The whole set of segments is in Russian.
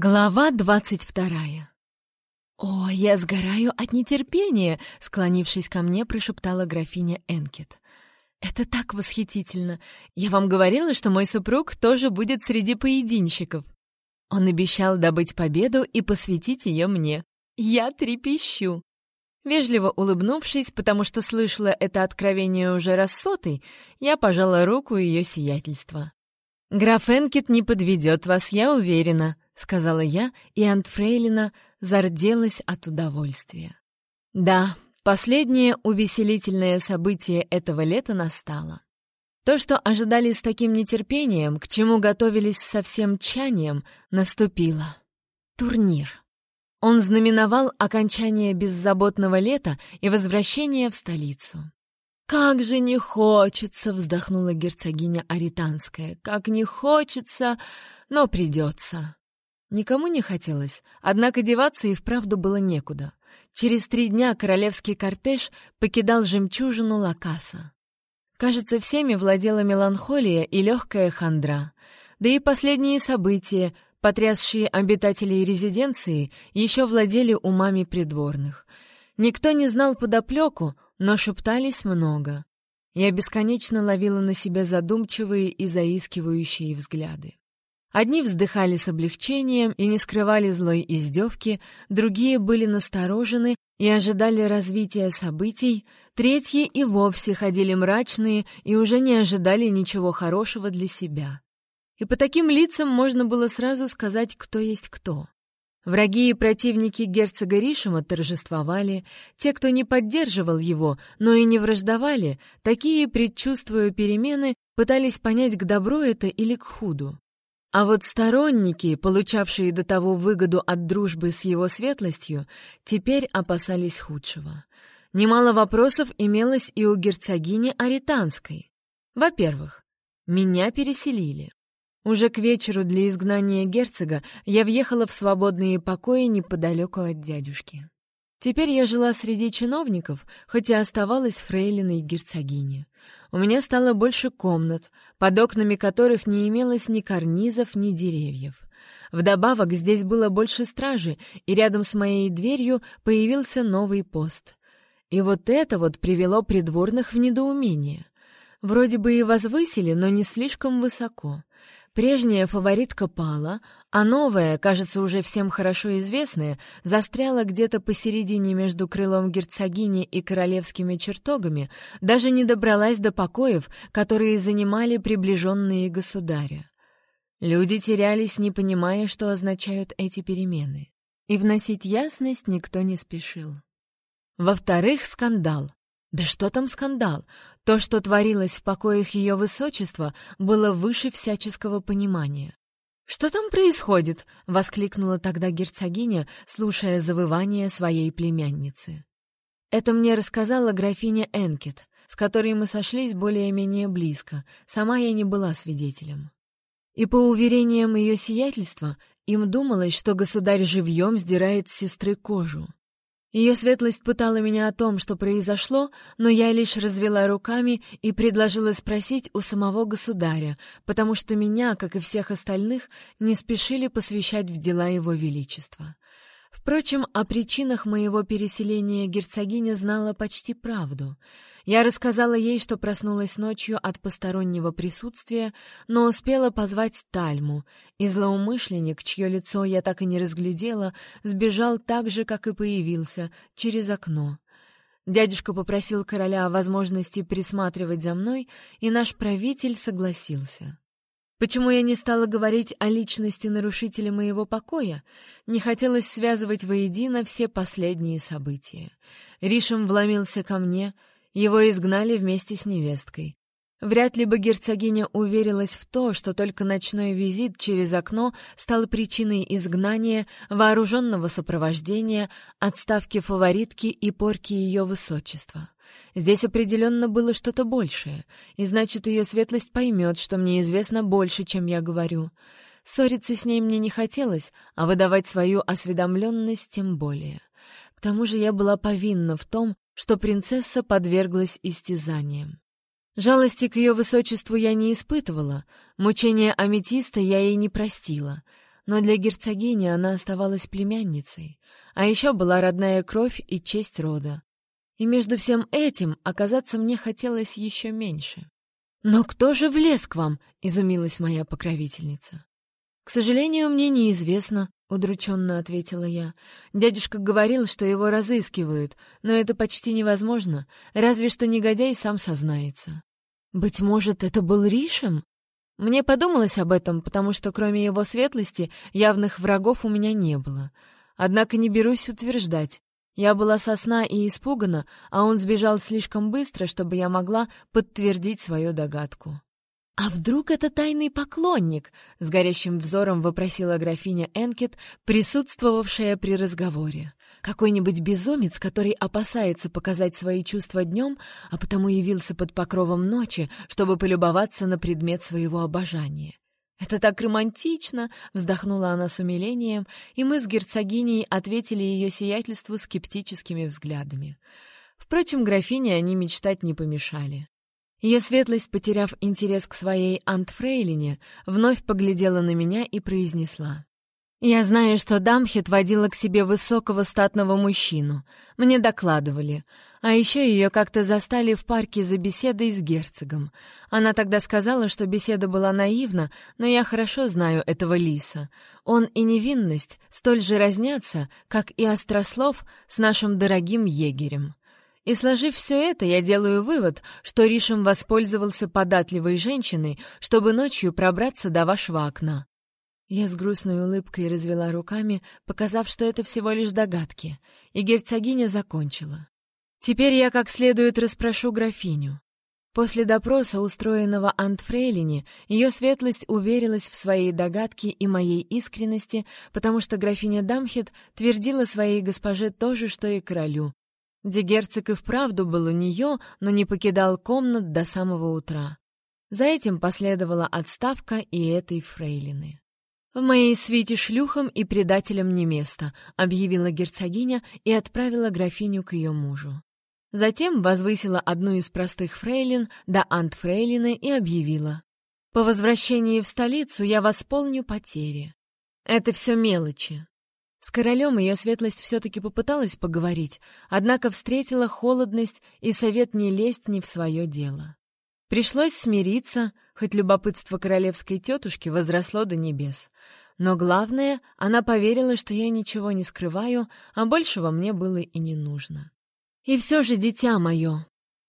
Глава двадцать вторая. «О, я сгораю от нетерпения!» — склонившись ко мне, прошептала графиня Энкет. «Это так восхитительно! Я вам говорила, что мой супруг тоже будет среди поединщиков. Он обещал добыть победу и посвятить ее мне. Я трепещу!» Вежливо улыбнувшись, потому что слышала это откровение уже раз сотый, я пожала руку ее сиятельства. «Граф Энкет не подведет вас, я уверена», — сказала я, и Антфрейлина зарделась от удовольствия. Да, последнее увеселительное событие этого лета настало. То, что ожидали с таким нетерпением, к чему готовились со всем тчанием, наступило. Турнир. Он знаменовал окончание беззаботного лета и возвращение в столицу. «Как же не хочется!» — вздохнула герцогиня Аританская. «Как не хочется, но придется!» Никому не хотелось, однако деваться и вправду было некуда. Через три дня королевский кортеж покидал жемчужину Лакаса. Кажется, всеми владела меланхолия и легкая хандра. Да и последние события, потрясшие обитателей резиденции, еще владели умами придворных. Никто не знал подоплеку, но шептались много. Я бесконечно ловила на себя задумчивые и заискивающие взгляды. Одни вздыхали с облегчением и не скрывали злой издевки, другие были насторожены и ожидали развития событий, третьи и вовсе ходили мрачные и уже не ожидали ничего хорошего для себя. И по таким лицам можно было сразу сказать, кто есть кто. Враги и противники герцога Ришима торжествовали, те, кто не поддерживал его, но и не враждовали, такие, предчувствуя перемены, пытались понять, к добру это или к худу. А вот сторонники, получавшие до того выгоду от дружбы с его светлостью, теперь опасались худшего. Немало вопросов имелось и у герцогини Аританской. Во-первых, меня переселили. Уже к вечеру для изгнания герцога я въехала в свободные покои неподалеку от дядюшки. Теперь я жила среди чиновников, хоть и оставалась фрейлиной герцогини. У меня стало больше комнат, под окнами которых не имелось ни карнизов, ни деревьев. Вдобавок здесь было больше стражи, и рядом с моей дверью появился новый пост. И вот это вот привело придворных в недоумение. Вроде бы и возвысили, но не слишком высоко. Прежняя фаворитка пала, а новая, кажется, уже всем хорошо известная, застряла где-то посередине между крылом герцогини и королевскими чертогами, даже не добралась до покоев, которые занимали приближенные государя. Люди терялись, не понимая, что означают эти перемены. И вносить ясность никто не спешил. Во-вторых, скандал. Да что там скандал? То, что творилось в покоях ее высочества, было выше всяческого понимания. «Что там происходит?» — воскликнула тогда герцогиня, слушая завывание своей племянницы. Это мне рассказала графиня Энкет, с которой мы сошлись более-менее близко, сама я не была свидетелем. И по уверениям ее сиятельства, им думалось, что государь живьем сдирает с сестры кожу. Ее светлость пытала меня о том, что произошло, но я лишь развела руками и предложила спросить у самого государя, потому что меня, как и всех остальных, не спешили посвящать в дела его величества. Впрочем, о причинах моего переселения герцогиня знала почти правду. Я рассказала ей, что проснулась ночью от постороннего присутствия, но успела позвать Тальму, и злоумышленник, чье лицо я так и не разглядела, сбежал так же, как и появился, через окно. Дядюшка попросил короля о возможности присматривать за мной, и наш правитель согласился. Почему я не стала говорить о личности нарушителя моего покоя? Не хотелось связывать воедино все последние события. Ришем вломился ко мне, его изгнали вместе с невесткой. Вряд ли бы герцогиня уверилась в то, что только ночной визит через окно стал причиной изгнания, вооруженного сопровождения, отставки фаворитки и порки ее высочества. Здесь определенно было что-то большее, и значит, ее светлость поймет, что мне известно больше, чем я говорю. Ссориться с ней мне не хотелось, а выдавать свою осведомленность тем более. К тому же я была повинна в том, что принцесса подверглась истязаниям. Жалости к ее высочеству я не испытывала, мучения аметиста я ей не простила. но для герцогини она оставалась племянницей, а еще была родная кровь и честь рода. И между всем этим оказаться мне хотелось еще меньше. «Но кто же влез к вам?» — изумилась моя покровительница. «К сожалению, мне неизвестно», — удрученно ответила я. «Дядюшка говорил, что его разыскивают, но это почти невозможно, разве что негодяй сам сознается». «Быть может, это был Ришем?» Мне подумалось об этом, потому что кроме его светлости явных врагов у меня не было. Однако не берусь утверждать. Я была сосна и испугана, а он сбежал слишком быстро, чтобы я могла подтвердить свою догадку. «А вдруг это тайный поклонник?» — с горящим взором вопросила графиня Энкет, присутствовавшая при разговоре. «Какой-нибудь безумец, который опасается показать свои чувства днем, а потому явился под покровом ночи, чтобы полюбоваться на предмет своего обожания». «Это так романтично!» — вздохнула она с умилением, и мы с герцогиней ответили ее сиятельству скептическими взглядами. Впрочем, графине они мечтать не помешали. Ее светлость, потеряв интерес к своей антфрейлине, вновь поглядела на меня и произнесла. «Я знаю, что Дамхет водила к себе высокого статного мужчину. Мне докладывали. А еще ее как-то застали в парке за беседой с герцогом. Она тогда сказала, что беседа была наивна, но я хорошо знаю этого лиса. Он и невинность столь же разнятся, как и острослов с нашим дорогим егерем. И сложив все это, я делаю вывод, что Ришем воспользовался податливой женщиной, чтобы ночью пробраться до вашего окна. Я с грустной улыбкой развела руками, показав, что это всего лишь догадки, и герцогиня закончила. Теперь я как следует расспрошу графиню. После допроса, устроенного Антфрейлине, ее светлость уверилась в своей догадке и моей искренности, потому что графиня Дамхет твердила своей госпоже то же, что и королю, где герцог и вправду был у нее, но не покидал комнат до самого утра. За этим последовала отставка и этой фрейлины. «В моей свите шлюхам и предателям не место», — объявила герцогиня и отправила графиню к ее мужу. Затем возвысила одну из простых фрейлин до антфрейлины и объявила. «По возвращении в столицу я восполню потери. Это все мелочи. С королем ее светлость все-таки попыталась поговорить, однако встретила холодность и совет не лезть не в свое дело. Пришлось смириться, хоть любопытство королевской тетушки возросло до небес. Но главное, она поверила, что я ничего не скрываю, а большего мне было и не нужно. И все же, дитя мое,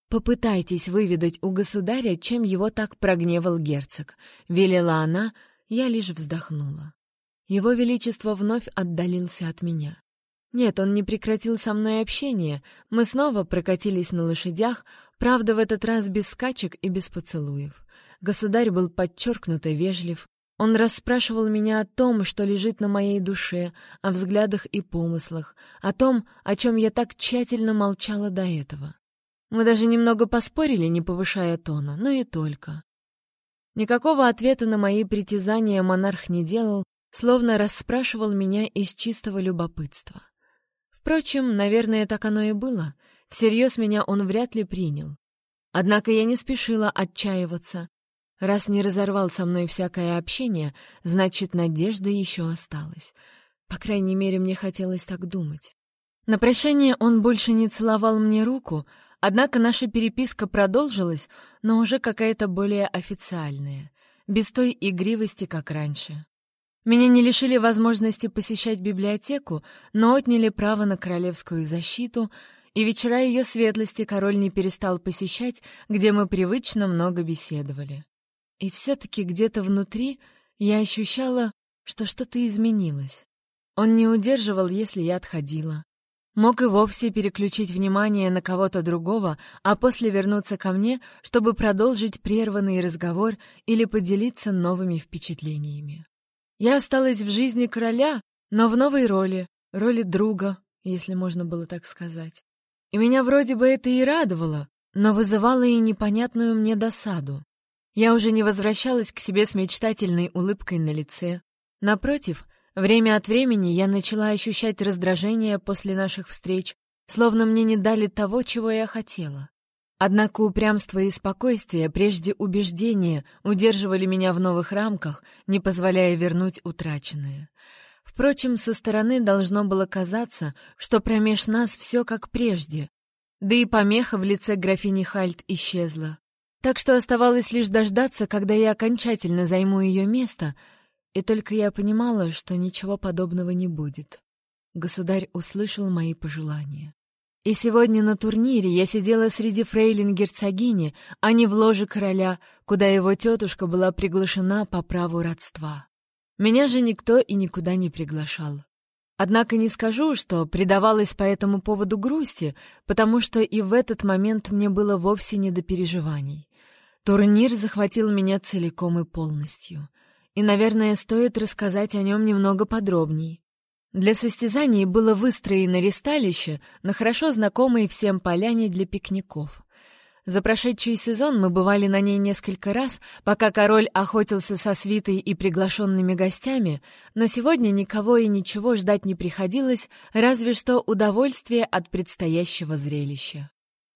попытайтесь выведать у государя, чем его так прогневал герцог, — велела она, я лишь вздохнула. Его Величество вновь отдалился от меня. Нет, он не прекратил со мной общение. Мы снова прокатились на лошадях, правда, в этот раз без скачек и без поцелуев. Государь был подчеркнуто вежлив. Он расспрашивал меня о том, что лежит на моей душе, о взглядах и помыслах, о том, о чем я так тщательно молчала до этого. Мы даже немного поспорили, не повышая тона, но и только. Никакого ответа на мои притязания монарх не делал, словно расспрашивал меня из чистого любопытства. Впрочем, наверное, так оно и было. Всерьез меня он вряд ли принял. Однако я не спешила отчаиваться. Раз не разорвал со мной всякое общение, значит, надежда еще осталась. По крайней мере, мне хотелось так думать. На прощание он больше не целовал мне руку, однако наша переписка продолжилась, но уже какая-то более официальная, без той игривости, как раньше. Меня не лишили возможности посещать библиотеку, но отняли право на королевскую защиту, и вечера ее светлости король не перестал посещать, где мы привычно много беседовали. И все-таки где-то внутри я ощущала, что что-то изменилось. Он не удерживал, если я отходила. Мог и вовсе переключить внимание на кого-то другого, а после вернуться ко мне, чтобы продолжить прерванный разговор или поделиться новыми впечатлениями. Я осталась в жизни короля, но в новой роли, роли друга, если можно было так сказать. И меня вроде бы это и радовало, но вызывало и непонятную мне досаду. Я уже не возвращалась к себе с мечтательной улыбкой на лице. Напротив, время от времени я начала ощущать раздражение после наших встреч, словно мне не дали того, чего я хотела. Однако упрямство и спокойствие, прежде убеждения, удерживали меня в новых рамках, не позволяя вернуть утраченное. Впрочем, со стороны должно было казаться, что промеж нас все как прежде, да и помеха в лице графини Хальт исчезла. Так что оставалось лишь дождаться, когда я окончательно займу ее место, и только я понимала, что ничего подобного не будет. Государь услышал мои пожелания. И сегодня на турнире я сидела среди фрейлин герцогини, а не в ложе короля, куда его тетушка была приглашена по праву родства. Меня же никто и никуда не приглашал. Однако не скажу, что предавалась по этому поводу грусти, потому что и в этот момент мне было вовсе не до переживаний. Турнир захватил меня целиком и полностью. И, наверное, стоит рассказать о нем немного подробней. Для состязаний было выстроено ристалище на хорошо знакомой всем поляне для пикников. За прошедший сезон мы бывали на ней несколько раз, пока король охотился со свитой и приглашенными гостями, но сегодня никого и ничего ждать не приходилось, разве что удовольствие от предстоящего зрелища.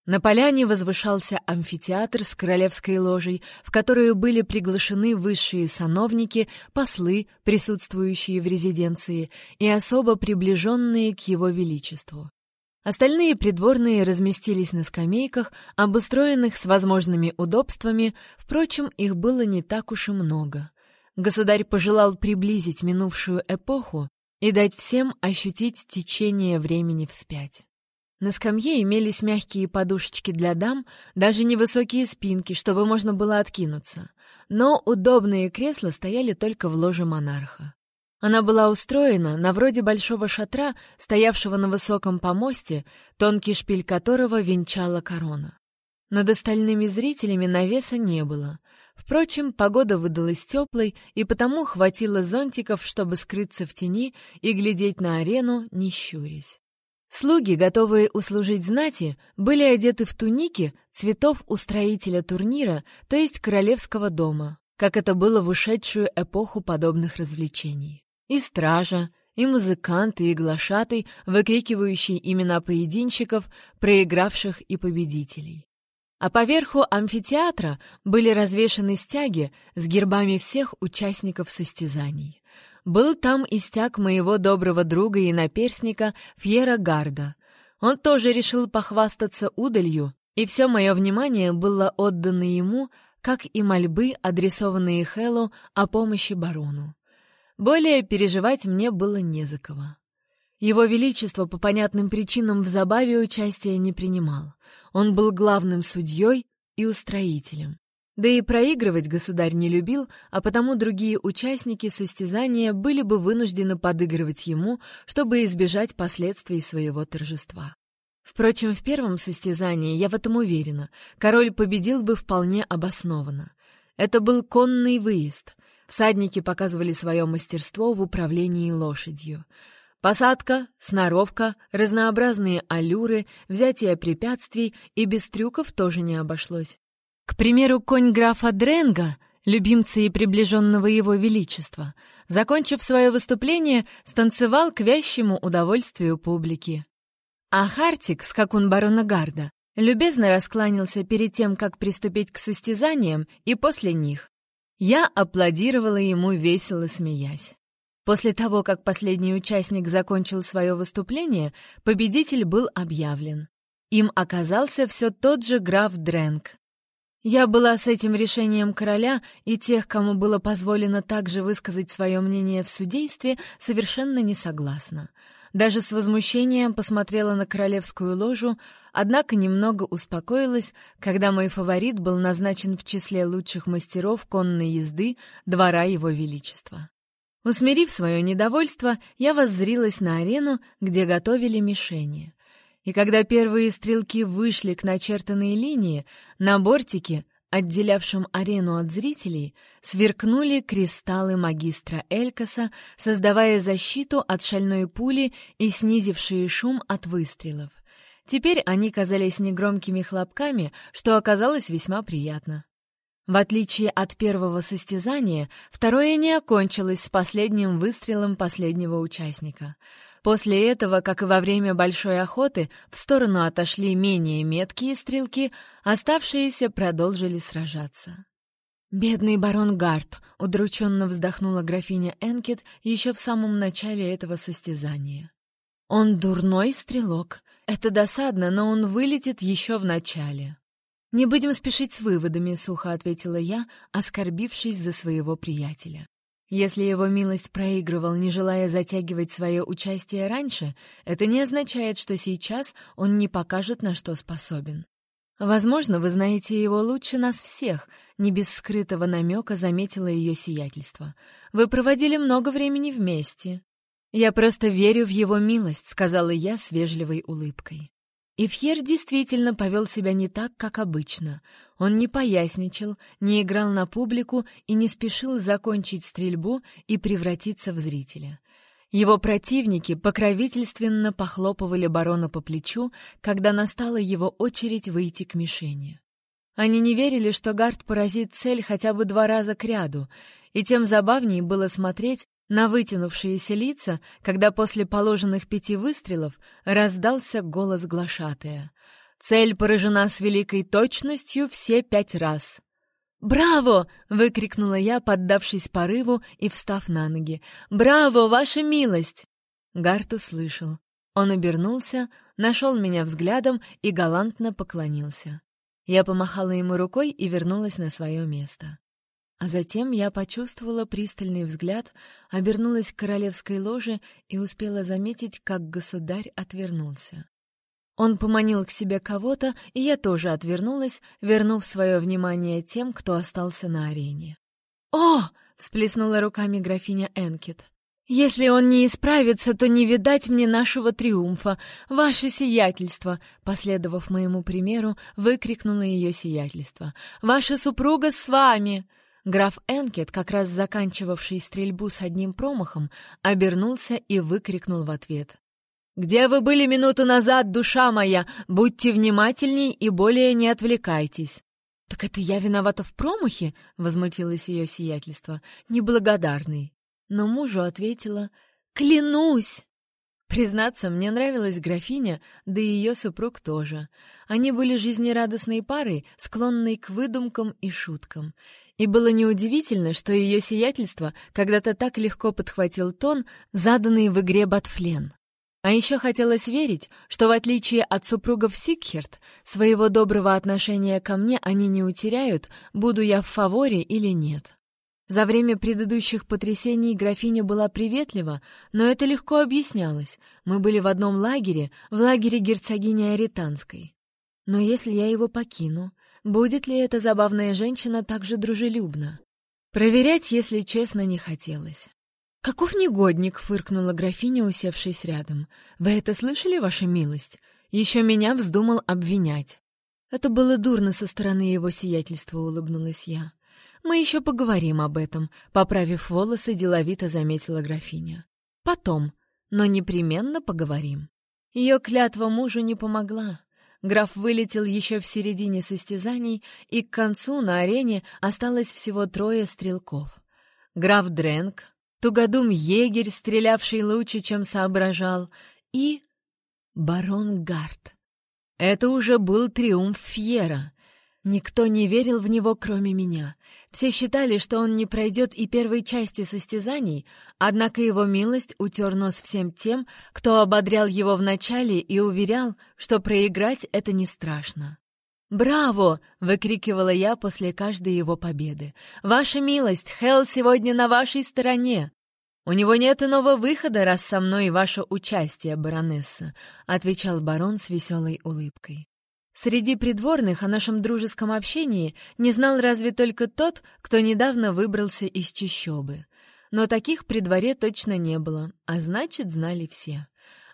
На поляне возвышался амфитеатр с королевской ложей, в которую были приглашены высшие сановники, послы, присутствующие в резиденции, и особо приближенные к его величеству. Остальные придворные разместились на скамейках, обустроенных с возможными удобствами, впрочем, их было не так уж и много. Государь пожелал приблизить минувшую эпоху и дать всем ощутить течение времени вспять. На скамье имелись мягкие подушечки для дам, даже невысокие спинки, чтобы можно было откинуться. Но удобные кресла стояли только в ложе монарха. Она была устроена на вроде большого шатра, стоявшего на высоком помосте, тонкий шпиль которого венчала корона. Над остальными зрителями навеса не было. Впрочем, погода выдалась теплой, и потому хватило зонтиков, чтобы скрыться в тени и глядеть на арену, не щурясь. Слуги, готовые услужить знати, были одеты в туники цветов устроителя турнира, то есть королевского дома, как это было в ушедшую эпоху подобных развлечений. И стража, и музыканты, и глашатый, выкрикивающие имена поединщиков, проигравших и победителей. А поверху амфитеатра были развешаны стяги с гербами всех участников состязаний. Был там и стяг моего доброго друга и наперсника Фьера Гарда. Он тоже решил похвастаться удалью, и все мое внимание было отдано ему, как и мольбы, адресованные Хэллу о помощи барону. Более переживать мне было не за кого. Его Величество по понятным причинам в забаве участия не принимал. Он был главным судьей и устроителем. Да и проигрывать государь не любил, а потому другие участники состязания были бы вынуждены подыгрывать ему, чтобы избежать последствий своего торжества. Впрочем, в первом состязании, я в этом уверена, король победил бы вполне обоснованно. Это был конный выезд. Всадники показывали свое мастерство в управлении лошадью. Посадка, сноровка, разнообразные аллюры, взятие препятствий и без трюков тоже не обошлось. К примеру, конь графа Дренга, любимца и приближенного его величества, закончив свое выступление, станцевал к вящему удовольствию публики. А Хартик, скакун барона Гарда, любезно раскланялся перед тем, как приступить к состязаниям, и после них. Я аплодировала ему, весело смеясь. После того, как последний участник закончил свое выступление, победитель был объявлен. Им оказался все тот же граф Дренг, я была с этим решением короля и тех, кому было позволено также высказать свое мнение в судействе, совершенно не согласна. Даже с возмущением посмотрела на королевскую ложу, однако немного успокоилась, когда мой фаворит был назначен в числе лучших мастеров конной езды двора его величества. Усмирив свое недовольство, я воззрилась на арену, где готовили мишени и когда первые стрелки вышли к начертанной линии, на бортике, отделявшем арену от зрителей, сверкнули кристаллы магистра Элькаса, создавая защиту от шальной пули и снизившие шум от выстрелов. Теперь они казались негромкими хлопками, что оказалось весьма приятно. В отличие от первого состязания, второе не окончилось с последним выстрелом последнего участника — После этого, как и во время большой охоты, в сторону отошли менее меткие стрелки, оставшиеся продолжили сражаться. «Бедный барон Гарт», — удрученно вздохнула графиня Энкет еще в самом начале этого состязания. «Он дурной стрелок. Это досадно, но он вылетит еще в начале». «Не будем спешить с выводами», — сухо ответила я, оскорбившись за своего приятеля. Если его милость проигрывал, не желая затягивать свое участие раньше, это не означает, что сейчас он не покажет, на что способен. Возможно, вы знаете его лучше нас всех, не без скрытого намека заметила ее сиятельство. Вы проводили много времени вместе. Я просто верю в его милость, сказала я с вежливой улыбкой. И Фьер действительно повел себя не так, как обычно. Он не поясничал, не играл на публику и не спешил закончить стрельбу и превратиться в зрителя. Его противники покровительственно похлопывали барона по плечу, когда настала его очередь выйти к мишени. Они не верили, что Гард поразит цель хотя бы два раза к ряду, и тем забавнее было смотреть, на вытянувшиеся лица, когда после положенных пяти выстрелов раздался голос глашатая. Цель поражена с великой точностью все пять раз. «Браво!» — выкрикнула я, поддавшись порыву и встав на ноги. «Браво, ваша милость!» Гарт услышал. Он обернулся, нашел меня взглядом и галантно поклонился. Я помахала ему рукой и вернулась на свое место. А затем я почувствовала пристальный взгляд, обернулась к королевской ложе и успела заметить, как государь отвернулся. Он поманил к себе кого-то, и я тоже отвернулась, вернув свое внимание тем, кто остался на арене. «О!» — всплеснула руками графиня Энкет. «Если он не исправится, то не видать мне нашего триумфа, ваше сиятельство!» Последовав моему примеру, выкрикнуло ее сиятельство. «Ваша супруга с вами!» Граф Энкет, как раз заканчивавший стрельбу с одним промахом, обернулся и выкрикнул в ответ. «Где вы были минуту назад, душа моя? Будьте внимательней и более не отвлекайтесь!» «Так это я виновата в промахе?» — возмутилось ее сиятельство. «Неблагодарный». Но мужу ответила «Клянусь!» Признаться, мне нравилась графиня, да и ее супруг тоже. Они были жизнерадостной парой, склонной к выдумкам и шуткам. И было неудивительно, что ее сиятельство когда-то так легко подхватил тон, заданный в игре Батфлен. А еще хотелось верить, что в отличие от супругов Сикхерт, своего доброго отношения ко мне они не утеряют, буду я в фаворе или нет. За время предыдущих потрясений графиня была приветлива, но это легко объяснялось. Мы были в одном лагере, в лагере герцогини Аританской. Но если я его покину, будет ли эта забавная женщина так же дружелюбна? Проверять, если честно, не хотелось. «Каков негодник!» — фыркнула графиня, усевшись рядом. «Вы это слышали, ваша милость? Еще меня вздумал обвинять». «Это было дурно со стороны его сиятельства», — улыбнулась я. «Мы еще поговорим об этом», — поправив волосы, деловито заметила графиня. «Потом, но непременно поговорим». Ее клятва мужу не помогла. Граф вылетел еще в середине состязаний, и к концу на арене осталось всего трое стрелков. Граф Дренк, тугодум егерь, стрелявший лучше, чем соображал, и барон Гарт. Это уже был триумф Фьера. Никто не верил в него, кроме меня. Все считали, что он не пройдет и первой части состязаний, однако его милость утер нос всем тем, кто ободрял его вначале и уверял, что проиграть — это не страшно. «Браво!» — выкрикивала я после каждой его победы. «Ваша милость, Хелл сегодня на вашей стороне!» «У него нет иного выхода, раз со мной ваше участие, баронесса», — отвечал барон с веселой улыбкой. Среди придворных о нашем дружеском общении не знал разве только тот, кто недавно выбрался из чищобы. Но таких при дворе точно не было, а значит, знали все.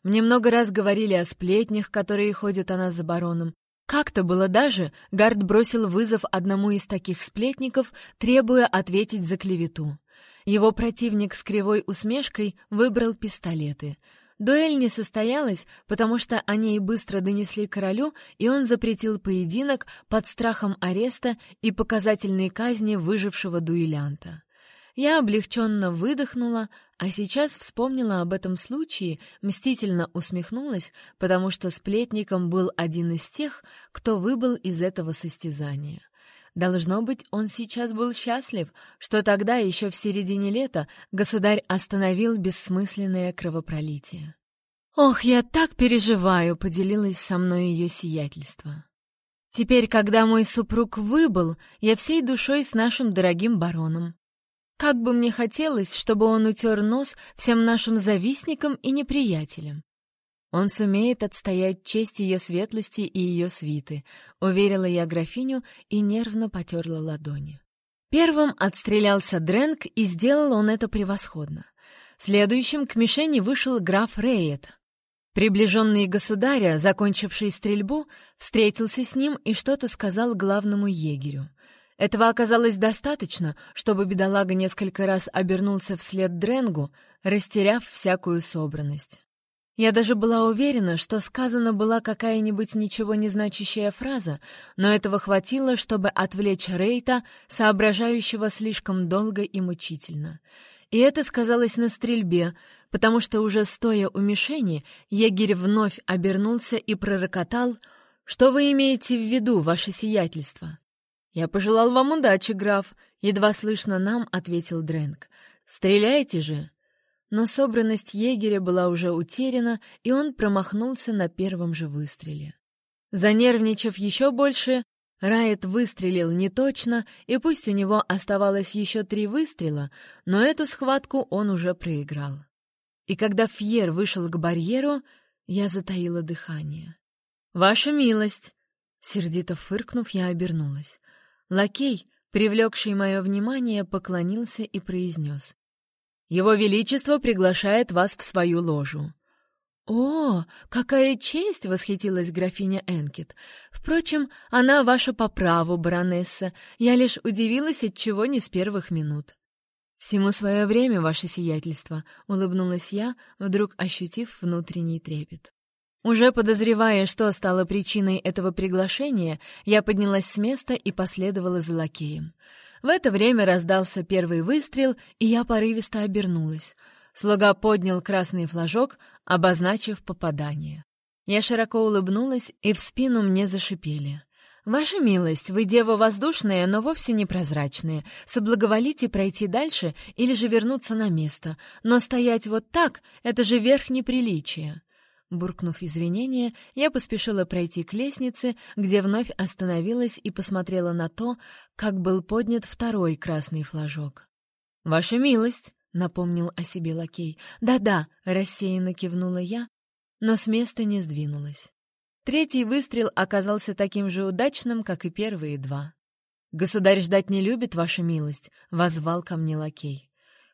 Мне много раз говорили о сплетнях, которые ходят о нас за бароном. Как-то было даже, Гард бросил вызов одному из таких сплетников, требуя ответить за клевету. Его противник с кривой усмешкой выбрал пистолеты — Дуэль не состоялась, потому что о ней быстро донесли королю, и он запретил поединок под страхом ареста и показательной казни выжившего дуэлянта. Я облегченно выдохнула, а сейчас вспомнила об этом случае, мстительно усмехнулась, потому что сплетником был один из тех, кто выбыл из этого состязания. Должно быть, он сейчас был счастлив, что тогда, еще в середине лета, государь остановил бессмысленное кровопролитие. «Ох, я так переживаю!» — поделилась со мной ее сиятельство. «Теперь, когда мой супруг выбыл, я всей душой с нашим дорогим бароном. Как бы мне хотелось, чтобы он утер нос всем нашим завистникам и неприятелям. Он сумеет отстоять честь ее светлости и ее свиты, уверила я графиню и нервно потерла ладони. Первым отстрелялся Дрэнк, и сделал он это превосходно. Следующим к мишени вышел граф Рейет. Приближенный государя, закончивший стрельбу, встретился с ним и что-то сказал главному егерю. Этого оказалось достаточно, чтобы бедолага несколько раз обернулся вслед Дренгу, растеряв всякую собранность. Я даже была уверена, что сказана была какая-нибудь ничего не значащая фраза, но этого хватило, чтобы отвлечь Рейта, соображающего слишком долго и мучительно. И это сказалось на стрельбе, потому что уже стоя у мишени, егерь вновь обернулся и пророкотал «Что вы имеете в виду, ваше сиятельство?» «Я пожелал вам удачи, граф», — едва слышно нам ответил Дрэнк. «Стреляйте же!» Но собранность егеря была уже утеряна, и он промахнулся на первом же выстреле. Занервничав еще больше, Райт выстрелил неточно, и пусть у него оставалось еще три выстрела, но эту схватку он уже проиграл. И когда Фьер вышел к барьеру, я затаила дыхание. «Ваша милость!» Сердито фыркнув, я обернулась. Лакей, привлекший мое внимание, поклонился и произнес. Его Величество приглашает вас в свою ложу». «О, какая честь!» — восхитилась графиня Энкет. «Впрочем, она ваша по праву, баронесса. Я лишь удивилась, от чего не с первых минут». «Всему свое время, ваше сиятельство», — улыбнулась я, вдруг ощутив внутренний трепет. Уже подозревая, что стало причиной этого приглашения, я поднялась с места и последовала за лакеем. В это время раздался первый выстрел, и я порывисто обернулась. Слуга поднял красный флажок, обозначив попадание. Я широко улыбнулась, и в спину мне зашипели. «Ваша милость, вы дева воздушная, но вовсе не прозрачная. Соблаговолите пройти дальше или же вернуться на место. Но стоять вот так — это же верх неприличия». Буркнув извинения, я поспешила пройти к лестнице, где вновь остановилась и посмотрела на то, как был поднят второй красный флажок. «Ваша милость!» — напомнил о себе лакей. «Да-да!» — рассеянно кивнула я, но с места не сдвинулась. Третий выстрел оказался таким же удачным, как и первые два. «Государь ждать не любит, ваша милость!» — возвал ко мне лакей.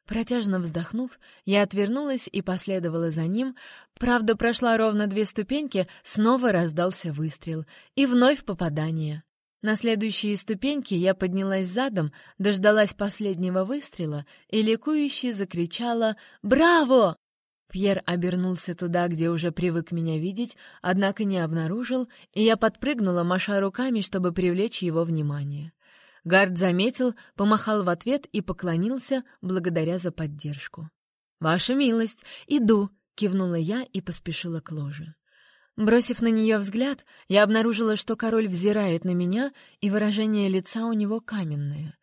Протяжно вздохнув, я отвернулась и последовала за ним. Правда, прошла ровно две ступеньки, снова раздался выстрел. И вновь попадание. На следующие ступеньки я поднялась задом, дождалась последнего выстрела и ликующе закричала «Браво!». Пьер обернулся туда, где уже привык меня видеть, однако не обнаружил, и я подпрыгнула, маша руками, чтобы привлечь его внимание. Гард заметил, помахал в ответ и поклонился, благодаря за поддержку. «Ваша милость, иду!» — кивнула я и поспешила к ложе. Бросив на нее взгляд, я обнаружила, что король взирает на меня, и выражение лица у него каменное.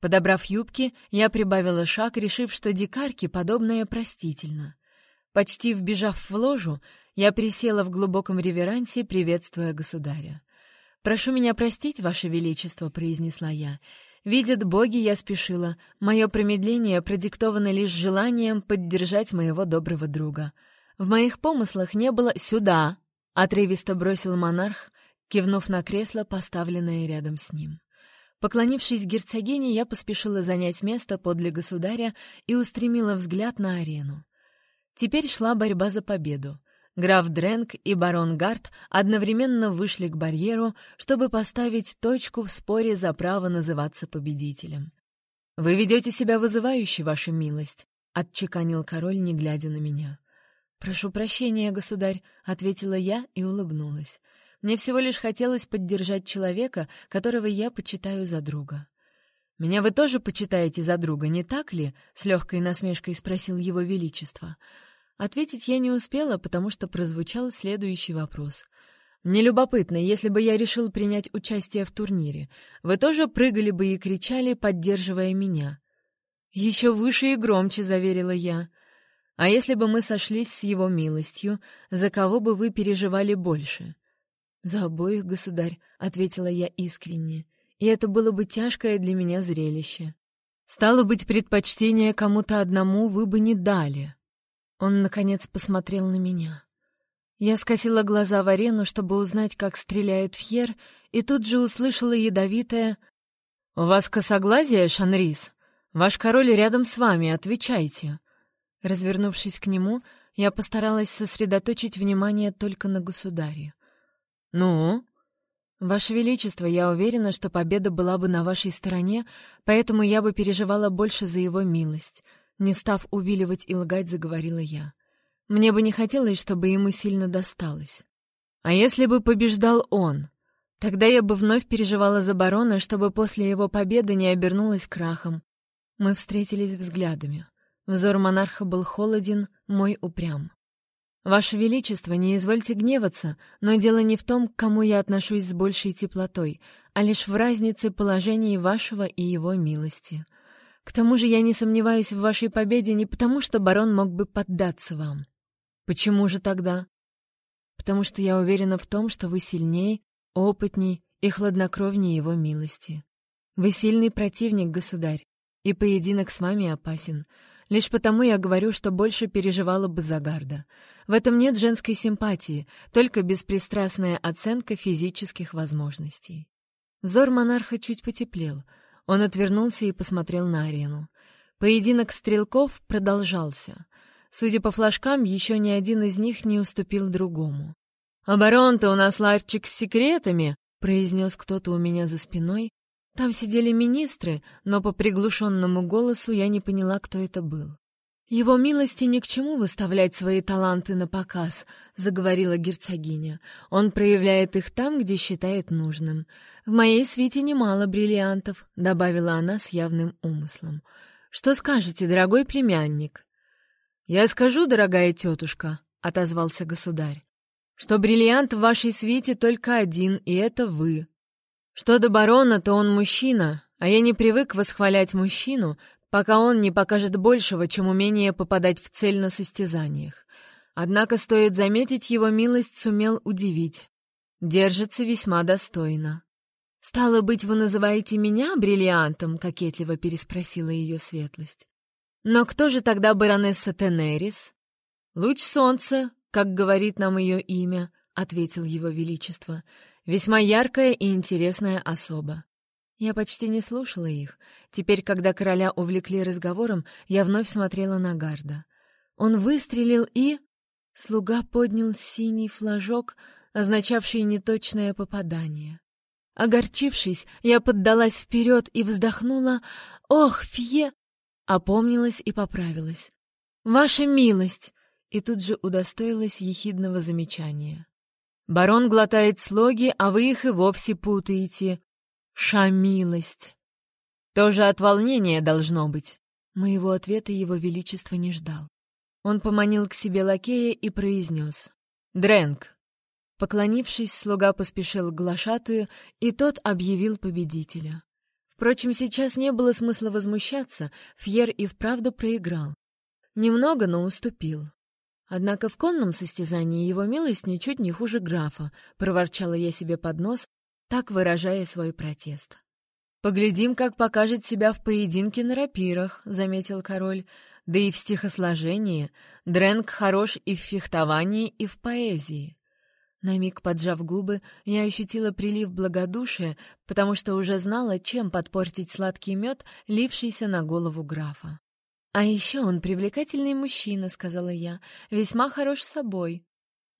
Подобрав юбки, я прибавила шаг, решив, что дикарке подобное простительно. Почти вбежав в ложу, я присела в глубоком реверансе, приветствуя государя. «Прошу меня простить, Ваше Величество», — произнесла я. «Видят боги, я спешила. Мое промедление продиктовано лишь желанием поддержать моего доброго друга. В моих помыслах не было «сюда», — отрывисто бросил монарх, кивнув на кресло, поставленное рядом с ним. Поклонившись герцогине, я поспешила занять место подле государя и устремила взгляд на арену. Теперь шла борьба за победу. Граф Дренк и барон Гарт одновременно вышли к барьеру, чтобы поставить точку в споре за право называться победителем. «Вы ведете себя вызывающе, ваша милость», — отчеканил король, не глядя на меня. «Прошу прощения, государь», — ответила я и улыбнулась. «Мне всего лишь хотелось поддержать человека, которого я почитаю за друга». «Меня вы тоже почитаете за друга, не так ли?» — с легкой насмешкой спросил его величество. Ответить я не успела, потому что прозвучал следующий вопрос. «Мне любопытно, если бы я решил принять участие в турнире, вы тоже прыгали бы и кричали, поддерживая меня?» «Еще выше и громче», — заверила я. «А если бы мы сошлись с его милостью, за кого бы вы переживали больше?» «За обоих, государь», — ответила я искренне и это было бы тяжкое для меня зрелище. Стало быть, предпочтение кому-то одному вы бы не дали. Он, наконец, посмотрел на меня. Я скосила глаза в арену, чтобы узнать, как стреляет Фьер, и тут же услышала ядовитое «У вас косоглазие, Шанрис? Ваш король рядом с вами, отвечайте». Развернувшись к нему, я постаралась сосредоточить внимание только на государе. «Ну?» «Ваше Величество, я уверена, что победа была бы на вашей стороне, поэтому я бы переживала больше за его милость». Не став увиливать и лгать, заговорила я. «Мне бы не хотелось, чтобы ему сильно досталось. А если бы побеждал он? Тогда я бы вновь переживала за барона, чтобы после его победы не обернулась крахом». Мы встретились взглядами. Взор монарха был холоден, мой упрям. «Ваше Величество, не извольте гневаться, но дело не в том, к кому я отношусь с большей теплотой, а лишь в разнице положений вашего и его милости. К тому же я не сомневаюсь в вашей победе не потому, что барон мог бы поддаться вам. Почему же тогда? Потому что я уверена в том, что вы сильней, опытней и хладнокровнее его милости. Вы сильный противник, государь, и поединок с вами опасен». Лишь потому я говорю, что больше переживала бы за Гарда. В этом нет женской симпатии, только беспристрастная оценка физических возможностей. Взор монарха чуть потеплел. Он отвернулся и посмотрел на арену. Поединок стрелков продолжался. Судя по флажкам, еще ни один из них не уступил другому. «Оборон-то у нас ларчик с секретами!» — произнес кто-то у меня за спиной, там сидели министры, но по приглушенному голосу я не поняла, кто это был. «Его милости ни к чему выставлять свои таланты на показ», — заговорила герцогиня. «Он проявляет их там, где считает нужным. В моей свите немало бриллиантов», — добавила она с явным умыслом. «Что скажете, дорогой племянник?» «Я скажу, дорогая тетушка», — отозвался государь, «что бриллиант в вашей свите только один, и это вы. Что до барона, то он мужчина, а я не привык восхвалять мужчину, пока он не покажет большего, чем умение попадать в цель на состязаниях. Однако, стоит заметить, его милость сумел удивить. Держится весьма достойно. «Стало быть, вы называете меня бриллиантом?» — кокетливо переспросила ее светлость. «Но кто же тогда баронесса Тенерис?» «Луч солнца, как говорит нам ее имя», — ответил его величество. Весьма яркая и интересная особа. Я почти не слушала их. Теперь, когда короля увлекли разговором, я вновь смотрела на Гарда. Он выстрелил и... Слуга поднял синий флажок, означавший неточное попадание. Огорчившись, я поддалась вперед и вздохнула «Ох, фье!» Опомнилась и поправилась. «Ваша милость!» И тут же удостоилась ехидного замечания. Барон глотает слоги, а вы их и вовсе путаете. Шамилость. Тоже от волнения должно быть. Моего ответа его величество не ждал. Он поманил к себе лакея и произнес. «Дрэнк». Поклонившись, слуга поспешил к глашатую, и тот объявил победителя. Впрочем, сейчас не было смысла возмущаться, Фьер и вправду проиграл. Немного, но уступил. Однако в конном состязании его милость ничуть не хуже графа, проворчала я себе под нос, так выражая свой протест. «Поглядим, как покажет себя в поединке на рапирах», — заметил король. «Да и в стихосложении. Дрэнк хорош и в фехтовании, и в поэзии». На миг поджав губы, я ощутила прилив благодушия, потому что уже знала, чем подпортить сладкий мед, лившийся на голову графа. «А еще он привлекательный мужчина», — сказала я, — «весьма хорош собой».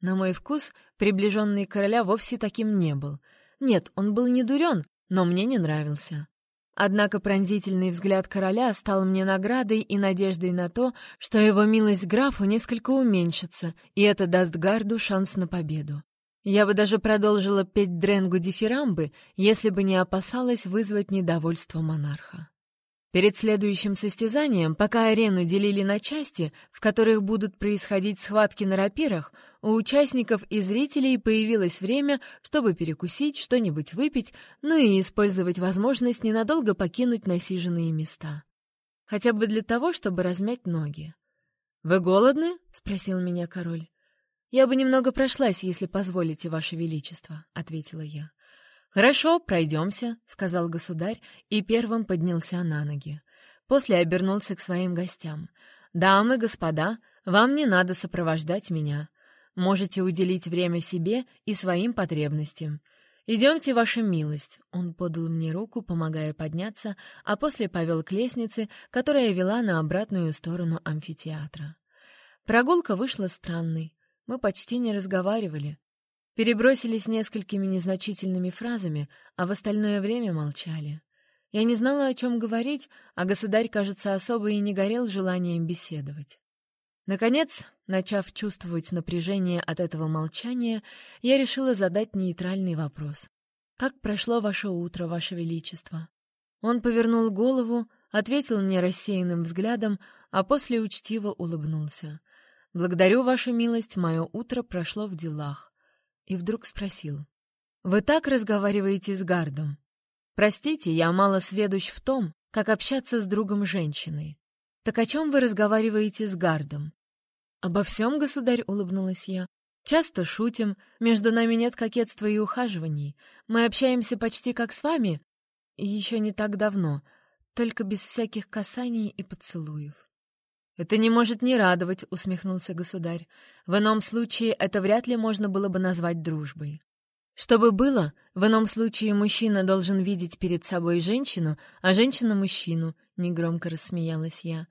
На мой вкус приближенный короля вовсе таким не был. Нет, он был не дурен, но мне не нравился. Однако пронзительный взгляд короля стал мне наградой и надеждой на то, что его милость графу несколько уменьшится, и это даст Гарду шанс на победу. Я бы даже продолжила петь Дренгу дифирамбы, если бы не опасалась вызвать недовольство монарха. Перед следующим состязанием, пока арену делили на части, в которых будут происходить схватки на рапирах, у участников и зрителей появилось время, чтобы перекусить, что-нибудь выпить, ну и использовать возможность ненадолго покинуть насиженные места. Хотя бы для того, чтобы размять ноги. «Вы голодны?» — спросил меня король. «Я бы немного прошлась, если позволите, Ваше Величество», — ответила я. «Хорошо, пройдемся», — сказал государь и первым поднялся на ноги. После обернулся к своим гостям. «Дамы, господа, вам не надо сопровождать меня. Можете уделить время себе и своим потребностям. Идемте, ваша милость». Он подал мне руку, помогая подняться, а после повел к лестнице, которая вела на обратную сторону амфитеатра. Прогулка вышла странной. Мы почти не разговаривали. Перебросились несколькими незначительными фразами, а в остальное время молчали. Я не знала, о чем говорить, а государь, кажется, особо и не горел желанием беседовать. Наконец, начав чувствовать напряжение от этого молчания, я решила задать нейтральный вопрос. «Как прошло ваше утро, ваше величество?» Он повернул голову, ответил мне рассеянным взглядом, а после учтиво улыбнулся. «Благодарю, ваша милость, мое утро прошло в делах и вдруг спросил. «Вы так разговариваете с Гардом? Простите, я мало сведущ в том, как общаться с другом женщиной. Так о чем вы разговариваете с Гардом?» «Обо всем, государь», — улыбнулась я. «Часто шутим, между нами нет кокетства и ухаживаний. Мы общаемся почти как с вами, еще не так давно, только без всяких касаний и поцелуев». «Это не может не радовать», — усмехнулся государь. «В ином случае это вряд ли можно было бы назвать дружбой». «Чтобы было, в ином случае мужчина должен видеть перед собой женщину, а женщина — мужчину», — негромко рассмеялась я.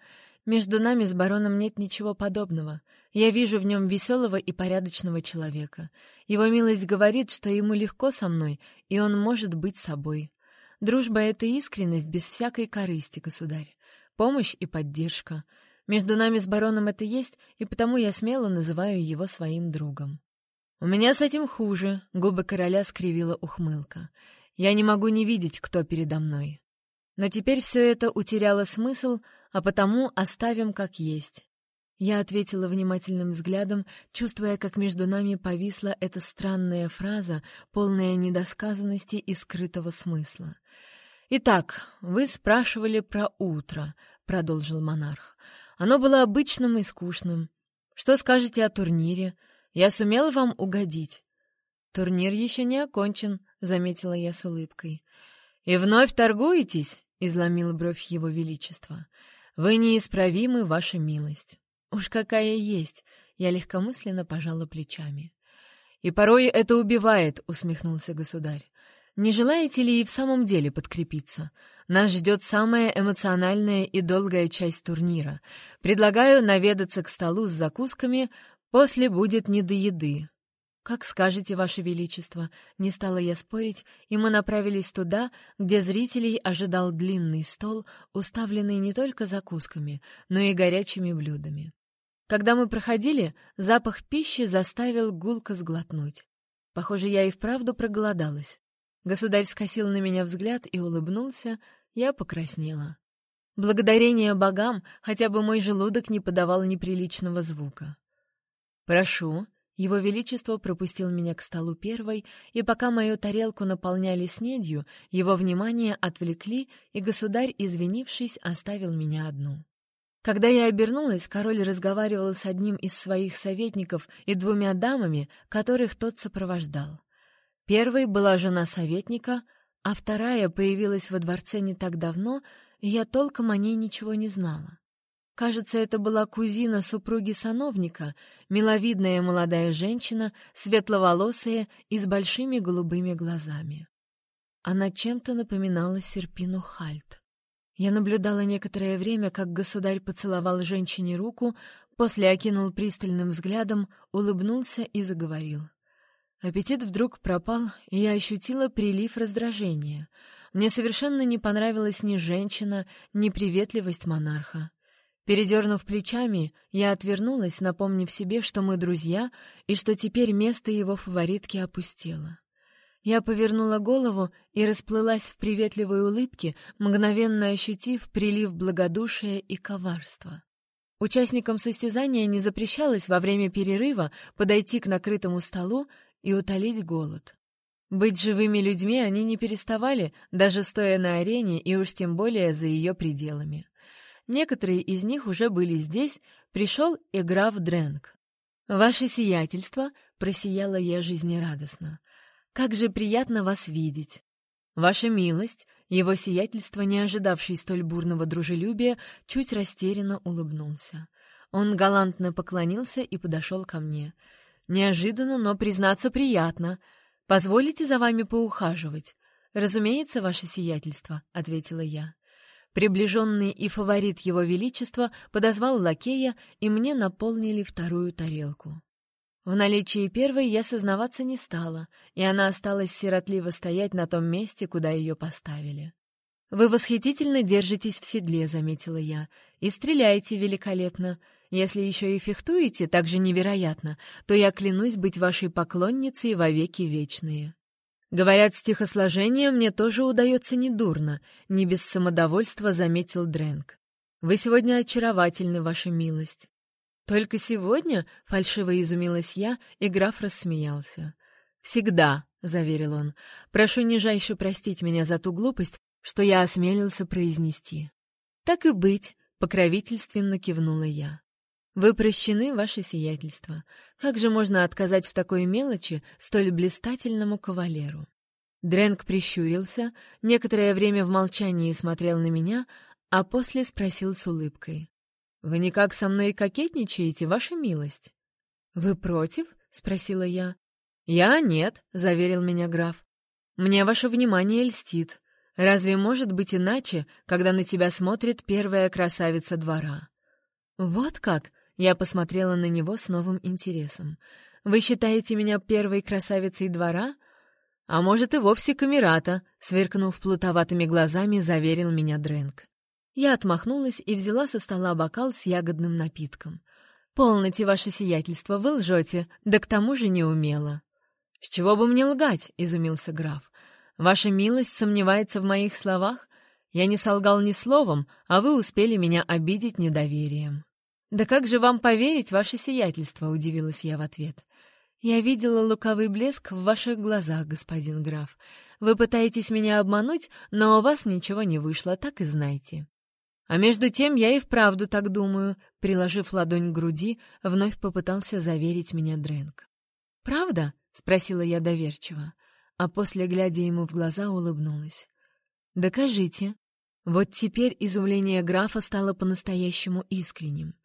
«Между нами с бароном нет ничего подобного. Я вижу в нем веселого и порядочного человека. Его милость говорит, что ему легко со мной, и он может быть собой. Дружба — это искренность без всякой корысти, государь. Помощь и поддержка — между нами с бароном это есть, и потому я смело называю его своим другом. У меня с этим хуже, губы короля скривила ухмылка. Я не могу не видеть, кто передо мной. Но теперь все это утеряло смысл, а потому оставим как есть. Я ответила внимательным взглядом, чувствуя, как между нами повисла эта странная фраза, полная недосказанности и скрытого смысла. «Итак, вы спрашивали про утро», — продолжил монарх. Оно было обычным и скучным. Что скажете о турнире? Я сумела вам угодить?» «Турнир еще не окончен», — заметила я с улыбкой. «И вновь торгуетесь?» — изломил бровь его величества. «Вы неисправимы, ваша милость». «Уж какая есть!» — я легкомысленно пожала плечами. «И порой это убивает», — усмехнулся государь. «Не желаете ли и в самом деле подкрепиться? Нас ждет самая эмоциональная и долгая часть турнира. Предлагаю наведаться к столу с закусками, после будет не до еды. «Как скажете, Ваше Величество», — не стала я спорить, и мы направились туда, где зрителей ожидал длинный стол, уставленный не только закусками, но и горячими блюдами. Когда мы проходили, запах пищи заставил гулко сглотнуть. Похоже, я и вправду проголодалась. Государь скосил на меня взгляд и улыбнулся, я покраснела. Благодарение богам, хотя бы мой желудок не подавал неприличного звука. «Прошу», его Величество пропустил меня к столу первой, и пока мою тарелку наполняли снедью, его внимание отвлекли, и государь, извинившись, оставил меня одну. Когда я обернулась, король разговаривал с одним из своих советников и двумя дамами, которых тот сопровождал. Первой была жена советника — а вторая появилась во дворце не так давно, и я толком о ней ничего не знала. Кажется, это была кузина супруги сановника, миловидная молодая женщина, светловолосая и с большими голубыми глазами. Она чем-то напоминала Серпину Хальт. Я наблюдала некоторое время, как государь поцеловал женщине руку, после окинул пристальным взглядом, улыбнулся и заговорил. Аппетит вдруг пропал, и я ощутила прилив раздражения. Мне совершенно не понравилась ни женщина, ни приветливость монарха. Передернув плечами, я отвернулась, напомнив себе, что мы друзья и что теперь место его фаворитки опустело. Я повернула голову и расплылась в приветливой улыбке, мгновенно ощутив прилив благодушия и коварства. Участникам состязания не запрещалось во время перерыва подойти к накрытому столу и утолить голод. Быть живыми людьми они не переставали, даже стоя на арене и уж тем более за ее пределами. Некоторые из них уже были здесь, пришел и граф Дрэнк. «Ваше сиятельство!» — просияла я жизнерадостно. «Как же приятно вас видеть!» «Ваша милость!» Его сиятельство, не ожидавший столь бурного дружелюбия, чуть растерянно улыбнулся. Он галантно поклонился и подошел ко мне. «Неожиданно, но, признаться, приятно. Позволите за вами поухаживать?» «Разумеется, ваше сиятельство», — ответила я. Приближенный и фаворит его величества подозвал лакея, и мне наполнили вторую тарелку. В наличии первой я сознаваться не стала, и она осталась сиротливо стоять на том месте, куда ее поставили. «Вы восхитительно держитесь в седле», — заметила я, — «и стреляете великолепно. Если еще и фехтуете так же невероятно, то я клянусь быть вашей поклонницей во веки вечные». Говорят, стихосложение мне тоже удается недурно, не без самодовольства заметил Дрэнк. Вы сегодня очаровательны, ваша милость. Только сегодня, фальшиво изумилась я, и граф рассмеялся. Всегда, заверил он. Прошу нижайше простить меня за ту глупость, что я осмелился произнести. Так и быть, покровительственно кивнула я. «Вы прощены, ваше сиятельство. Как же можно отказать в такой мелочи столь блистательному кавалеру?» Дрэнк прищурился, некоторое время в молчании смотрел на меня, а после спросил с улыбкой. «Вы никак со мной кокетничаете, ваша милость?» «Вы против?» — спросила я. «Я нет», — заверил меня граф. «Мне ваше внимание льстит. Разве может быть иначе, когда на тебя смотрит первая красавица двора?» «Вот как!» Я посмотрела на него с новым интересом. «Вы считаете меня первой красавицей двора?» «А может, и вовсе камерата», — сверкнув плутоватыми глазами, заверил меня Дрэнк. Я отмахнулась и взяла со стола бокал с ягодным напитком. «Полноте, ваше сиятельство, вы лжете, да к тому же не умела». «С чего бы мне лгать?» — изумился граф. «Ваша милость сомневается в моих словах? Я не солгал ни словом, а вы успели меня обидеть недоверием». «Да как же вам поверить, ваше сиятельство?» — удивилась я в ответ. «Я видела луковый блеск в ваших глазах, господин граф. Вы пытаетесь меня обмануть, но у вас ничего не вышло, так и знайте». «А между тем я и вправду так думаю», — приложив ладонь к груди, вновь попытался заверить меня Дрэнк. «Правда?» — спросила я доверчиво, а после, глядя ему в глаза, улыбнулась. «Докажите». Вот теперь изумление графа стало по-настоящему искренним.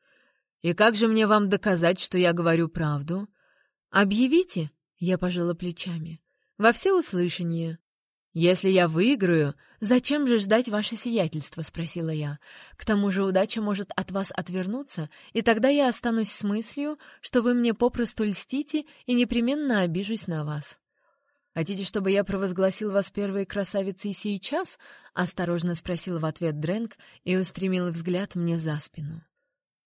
«И как же мне вам доказать, что я говорю правду?» «Объявите», — я пожала плечами, — «во всеуслышание». «Если я выиграю, зачем же ждать ваше сиятельство?» — спросила я. «К тому же удача может от вас отвернуться, и тогда я останусь с мыслью, что вы мне попросту льстите и непременно обижусь на вас». «Хотите, чтобы я провозгласил вас первой красавицей сейчас?» — осторожно спросил в ответ Дрэнк и устремил взгляд мне за спину.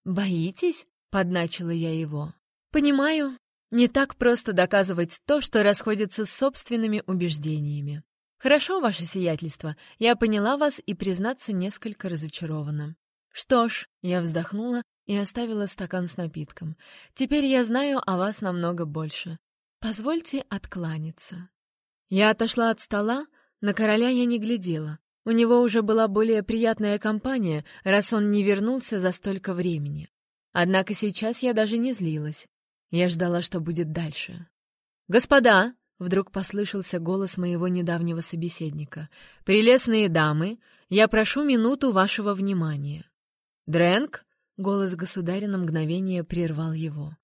«Боитесь?» — подначила я его. «Понимаю. Не так просто доказывать то, что расходится с собственными убеждениями. Хорошо, ваше сиятельство, я поняла вас и, признаться, несколько разочарована. Что ж, я вздохнула и оставила стакан с напитком. Теперь я знаю о вас намного больше. Позвольте откланяться. Я отошла от стола, на короля я не глядела. У него уже была более приятная компания, раз он не вернулся за столько времени. Однако сейчас я даже не злилась. Я ждала, что будет дальше. «Господа!» — вдруг послышался голос моего недавнего собеседника. «Прелестные дамы, я прошу минуту вашего внимания». «Дрэнк?» — голос государя на мгновение прервал его.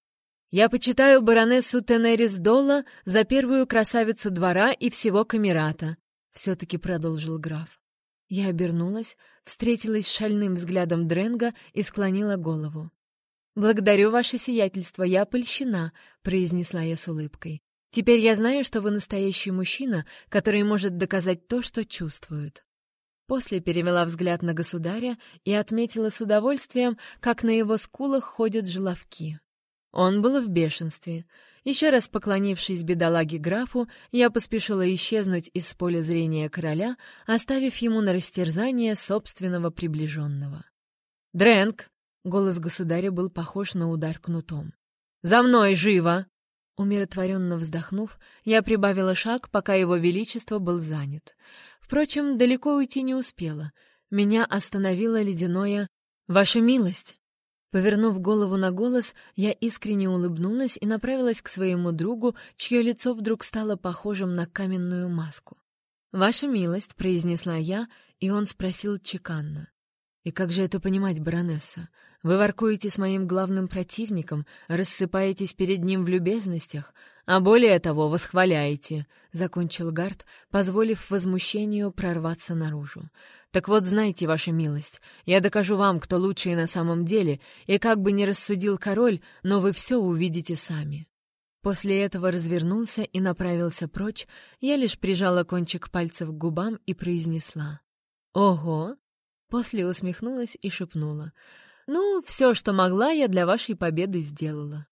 «Я почитаю баронессу Тенерис Долла за первую красавицу двора и всего камерата», — все-таки продолжил граф. Я обернулась, встретилась с шальным взглядом Дренга и склонила голову. «Благодарю ваше сиятельство, я польщена», — произнесла я с улыбкой. «Теперь я знаю, что вы настоящий мужчина, который может доказать то, что чувствует». После перевела взгляд на государя и отметила с удовольствием, как на его скулах ходят желовки. Он был в бешенстве. Еще раз поклонившись бедолаге графу, я поспешила исчезнуть из поля зрения короля, оставив ему на растерзание собственного приближенного. «Дрэнк!» — голос государя был похож на удар кнутом. «За мной, живо!» Умиротворенно вздохнув, я прибавила шаг, пока его величество был занят. Впрочем, далеко уйти не успела. Меня остановило ледяное «Ваша милость!» Повернув голову на голос, я искренне улыбнулась и направилась к своему другу, чье лицо вдруг стало похожим на каменную маску. «Ваша милость», — произнесла я, и он спросил чеканно. «И как же это понимать, баронесса? Вы воркуете с моим главным противником, рассыпаетесь перед ним в любезностях, а более того восхваляете», — закончил Гард, позволив возмущению прорваться наружу. «Так вот, знайте, ваша милость, я докажу вам, кто лучший на самом деле, и как бы ни рассудил король, но вы все увидите сами». После этого развернулся и направился прочь, я лишь прижала кончик пальцев к губам и произнесла. «Ого!» После усмехнулась и шепнула. «Ну, все, что могла, я для вашей победы сделала».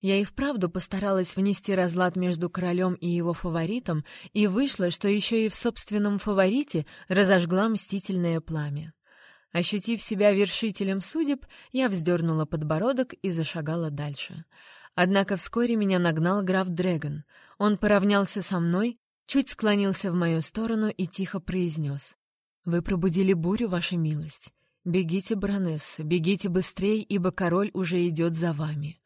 Я и вправду постаралась внести разлад между королем и его фаворитом, и вышло, что еще и в собственном фаворите разожгла мстительное пламя. Ощутив себя вершителем судеб, я вздернула подбородок и зашагала дальше. Однако вскоре меня нагнал граф Дрэгон. Он поравнялся со мной, чуть склонился в мою сторону и тихо произнес. «Вы пробудили бурю, ваша милость. Бегите, баронесса, бегите быстрей, ибо король уже идет за вами».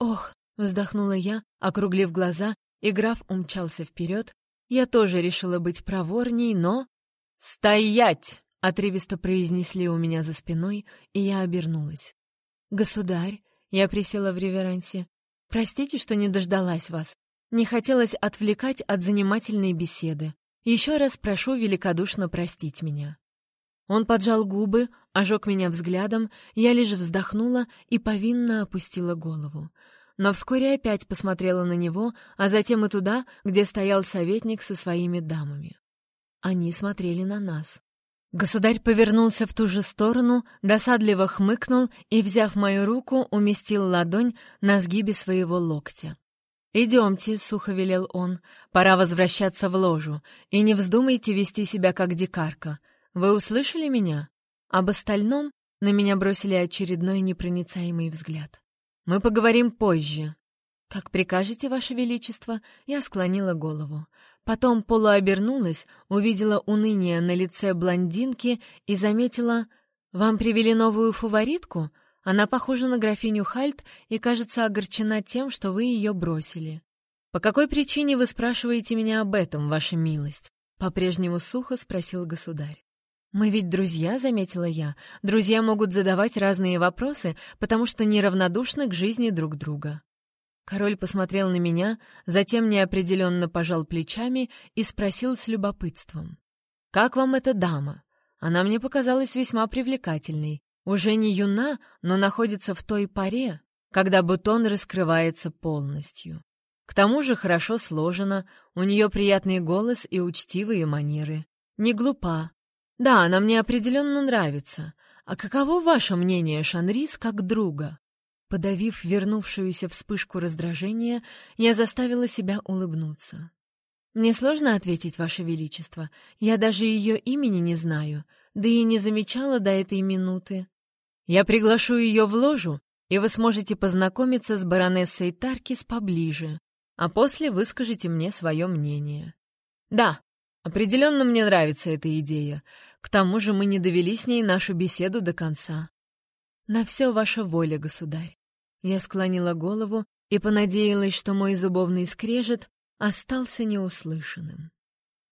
«Ох!» — вздохнула я, округлив глаза, и граф умчался вперед. Я тоже решила быть проворней, но... «Стоять!» — отрывисто произнесли у меня за спиной, и я обернулась. «Государь!» — я присела в реверансе. «Простите, что не дождалась вас. Не хотелось отвлекать от занимательной беседы. Еще раз прошу великодушно простить меня». Он поджал губы, ожег меня взглядом, я лишь вздохнула и повинно опустила голову. Но вскоре опять посмотрела на него, а затем и туда, где стоял советник со своими дамами. Они смотрели на нас. Государь повернулся в ту же сторону, досадливо хмыкнул и, взяв мою руку, уместил ладонь на сгибе своего локтя. «Идемте», — сухо велел он, — «пора возвращаться в ложу, и не вздумайте вести себя как дикарка. Вы услышали меня?» Об остальном на меня бросили очередной непроницаемый взгляд. «Мы поговорим позже». «Как прикажете, Ваше Величество?» Я склонила голову. Потом полуобернулась, увидела уныние на лице блондинки и заметила... «Вам привели новую фаворитку?» Она похожа на графиню Хальт и, кажется, огорчена тем, что вы ее бросили. «По какой причине вы спрашиваете меня об этом, ваша милость?» — по-прежнему сухо спросил государь. «Мы ведь друзья», — заметила я. «Друзья могут задавать разные вопросы, потому что неравнодушны к жизни друг друга». Король посмотрел на меня, затем неопределенно пожал плечами и спросил с любопытством. «Как вам эта дама? Она мне показалась весьма привлекательной. Уже не юна, но находится в той паре, когда бутон раскрывается полностью. К тому же хорошо сложена, у нее приятный голос и учтивые манеры. Не глупа. Да, она мне определенно нравится. А каково ваше мнение, Шанрис, как друга? Подавив вернувшуюся вспышку раздражения, я заставила себя улыбнуться. «Мне сложно ответить, Ваше Величество. Я даже ее имени не знаю, да и не замечала до этой минуты. Я приглашу ее в ложу, и вы сможете познакомиться с баронессой Таркис поближе, а после выскажите мне свое мнение. Да, определенно мне нравится эта идея. К тому же мы не довели с ней нашу беседу до конца. На все ваша воля, государь. Я склонила голову и понадеялась, что мой зубовный скрежет остался неуслышанным.